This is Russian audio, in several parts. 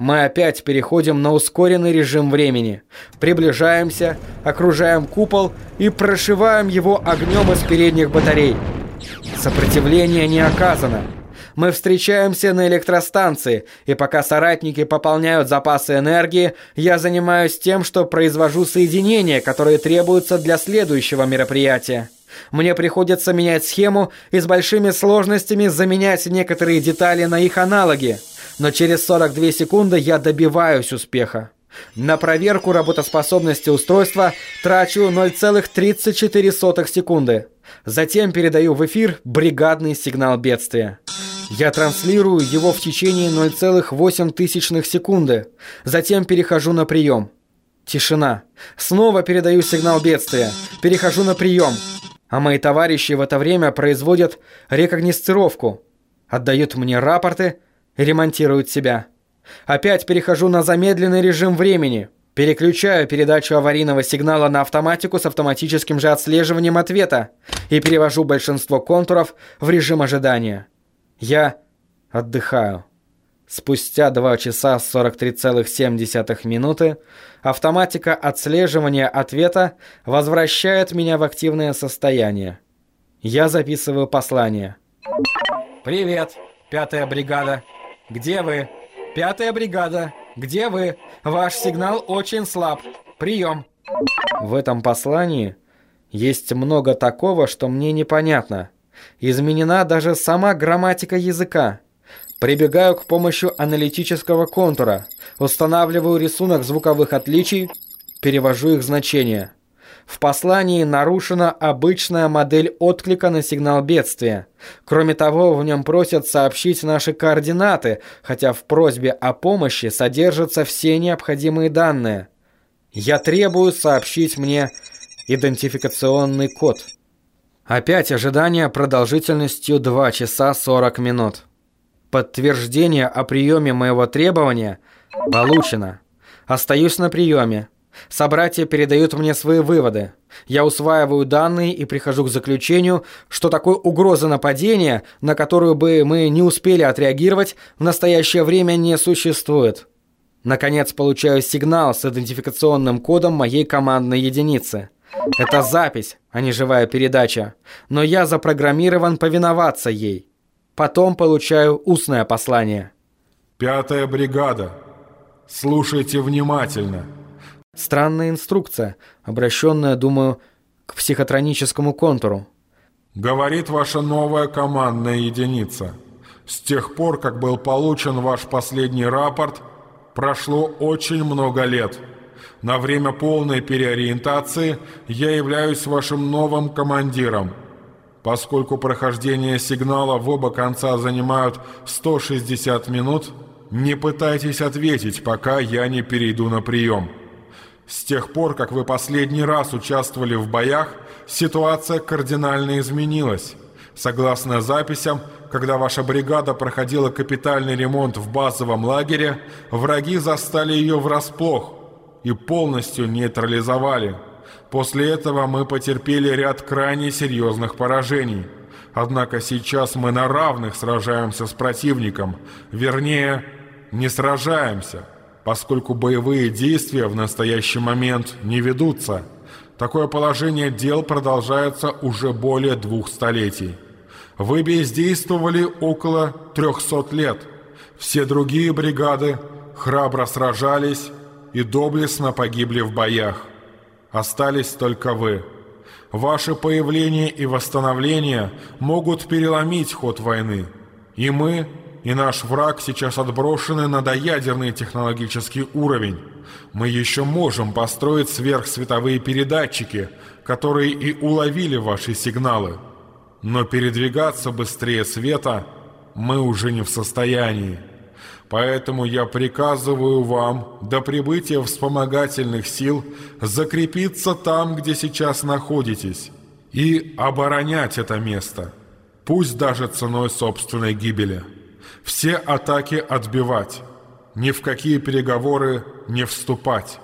Мы опять переходим на ускоренный режим времени. Приближаемся, окружаем купол и прошиваем его огнем из передних батарей. Сопротивление не оказано. Мы встречаемся на электростанции, и пока соратники пополняют запасы энергии, я занимаюсь тем, что произвожу соединения, которые требуются для следующего мероприятия. Мне приходится менять схему и с большими сложностями заменять некоторые детали на их аналоги. Но через 42 секунды я добиваюсь успеха. На проверку работоспособности устройства трачу 0,34 секунды. Затем передаю в эфир бригадный сигнал бедствия. Я транслирую его в течение 0,8 секунды. Затем перехожу на прием. Тишина. Снова передаю сигнал бедствия. Перехожу на прием. А мои товарищи в это время производят рекогносцировку. Отдают мне рапорты и ремонтируют себя. Опять перехожу на замедленный режим времени. Переключаю передачу аварийного сигнала на автоматику с автоматическим же отслеживанием ответа и перевожу большинство контуров в режим ожидания. Я отдыхаю. Спустя 2 часа 43,7 минуты автоматика отслеживания ответа возвращает меня в активное состояние. Я записываю послание. «Привет, пятая бригада. Где вы? Пятая бригада. Где вы? Ваш сигнал очень слаб. Прием». В этом послании есть много такого, что мне непонятно. Изменена даже сама грамматика языка. Прибегаю к помощи аналитического контура, устанавливаю рисунок звуковых отличий, перевожу их значения. В послании нарушена обычная модель отклика на сигнал бедствия. Кроме того, в нем просят сообщить наши координаты, хотя в просьбе о помощи содержатся все необходимые данные. Я требую сообщить мне идентификационный код. Опять ожидание продолжительностью 2 часа 40 минут. Подтверждение о приеме моего требования получено. Остаюсь на приеме. Собратья передают мне свои выводы. Я усваиваю данные и прихожу к заключению, что такой угрозы нападения, на которую бы мы не успели отреагировать, в настоящее время не существует. Наконец получаю сигнал с идентификационным кодом моей командной единицы. Это запись, а не живая передача, но я запрограммирован повиноваться ей. Потом получаю устное послание. Пятая бригада. Слушайте внимательно. Странная инструкция, обращенная, думаю, к психотроническому контуру. Говорит ваша новая командная единица. С тех пор, как был получен ваш последний рапорт, прошло очень много лет. На время полной переориентации я являюсь вашим новым командиром – Поскольку прохождение сигнала в оба конца занимают 160 минут, не пытайтесь ответить, пока я не перейду на прием. С тех пор, как вы последний раз участвовали в боях, ситуация кардинально изменилась. Согласно записям, когда ваша бригада проходила капитальный ремонт в базовом лагере, враги застали ее врасплох и полностью нейтрализовали – После этого мы потерпели ряд крайне серьезных поражений. Однако сейчас мы на равных сражаемся с противником. Вернее, не сражаемся, поскольку боевые действия в настоящий момент не ведутся. Такое положение дел продолжается уже более двух столетий. Вы бездействовали около 300 лет. Все другие бригады храбро сражались и доблестно погибли в боях. Остались только вы. Ваше появление и восстановление могут переломить ход войны. И мы, и наш враг сейчас отброшены на доядерный технологический уровень. Мы еще можем построить сверхсветовые передатчики, которые и уловили ваши сигналы. Но передвигаться быстрее света мы уже не в состоянии. Поэтому я приказываю вам до прибытия вспомогательных сил закрепиться там, где сейчас находитесь, и оборонять это место, пусть даже ценой собственной гибели. Все атаки отбивать, ни в какие переговоры не вступать.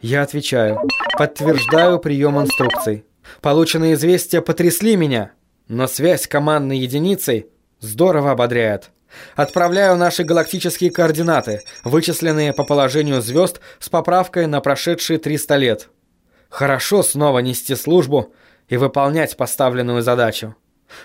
Я отвечаю. Подтверждаю прием инструкций. Полученные известия потрясли меня, но связь командной единицей здорово ободряет. Отправляю наши галактические координаты, вычисленные по положению звезд с поправкой на прошедшие 300 лет. Хорошо снова нести службу и выполнять поставленную задачу.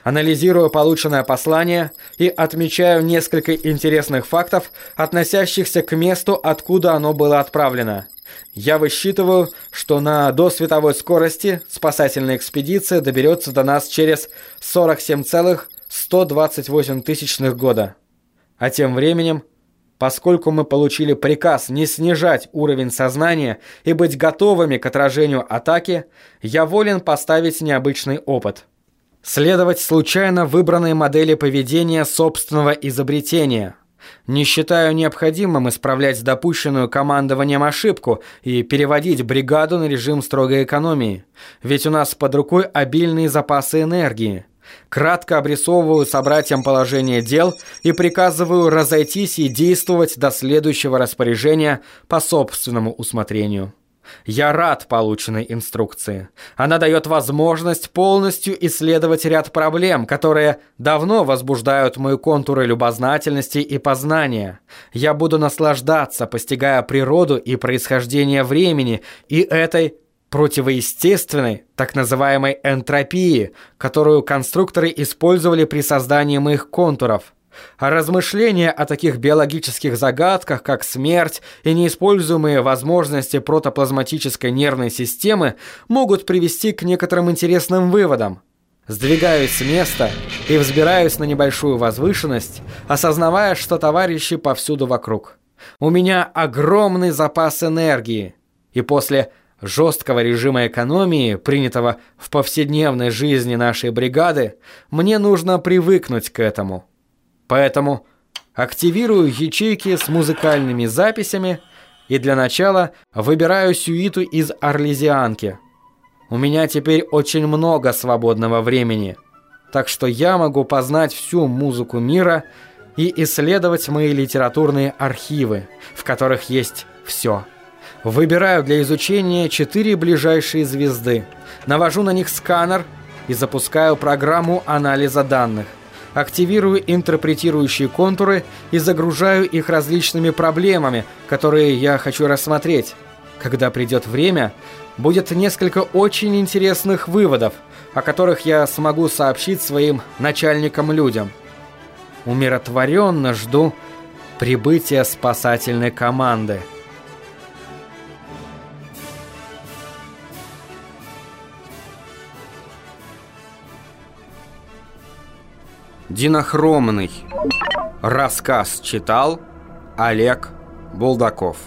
Анализирую полученное послание и отмечаю несколько интересных фактов, относящихся к месту, откуда оно было отправлено. Я высчитываю, что на досветовой скорости спасательная экспедиция доберется до нас через 47,128 тысячных года. А тем временем, поскольку мы получили приказ не снижать уровень сознания и быть готовыми к отражению атаки, я волен поставить необычный опыт – Следовать случайно выбранной модели поведения собственного изобретения. Не считаю необходимым исправлять допущенную командованием ошибку и переводить бригаду на режим строгой экономии. Ведь у нас под рукой обильные запасы энергии. Кратко обрисовываю собратьям положение дел и приказываю разойтись и действовать до следующего распоряжения по собственному усмотрению. Я рад полученной инструкции. Она дает возможность полностью исследовать ряд проблем, которые давно возбуждают мои контуры любознательности и познания. Я буду наслаждаться, постигая природу и происхождение времени и этой противоестественной, так называемой энтропии, которую конструкторы использовали при создании моих контуров – а размышления о таких биологических загадках, как смерть и неиспользуемые возможности протоплазматической нервной системы, могут привести к некоторым интересным выводам. Сдвигаюсь с места и взбираюсь на небольшую возвышенность, осознавая, что товарищи повсюду вокруг. У меня огромный запас энергии, и после жесткого режима экономии, принятого в повседневной жизни нашей бригады, мне нужно привыкнуть к этому – Поэтому активирую ячейки с музыкальными записями и для начала выбираю сюиту из Орлезианки. У меня теперь очень много свободного времени, так что я могу познать всю музыку мира и исследовать мои литературные архивы, в которых есть все. Выбираю для изучения четыре ближайшие звезды, навожу на них сканер и запускаю программу анализа данных активирую интерпретирующие контуры и загружаю их различными проблемами, которые я хочу рассмотреть. Когда придет время, будет несколько очень интересных выводов, о которых я смогу сообщить своим начальникам-людям. Умиротворенно жду прибытия спасательной команды. Динохромный. Рассказ читал Олег Булдаков.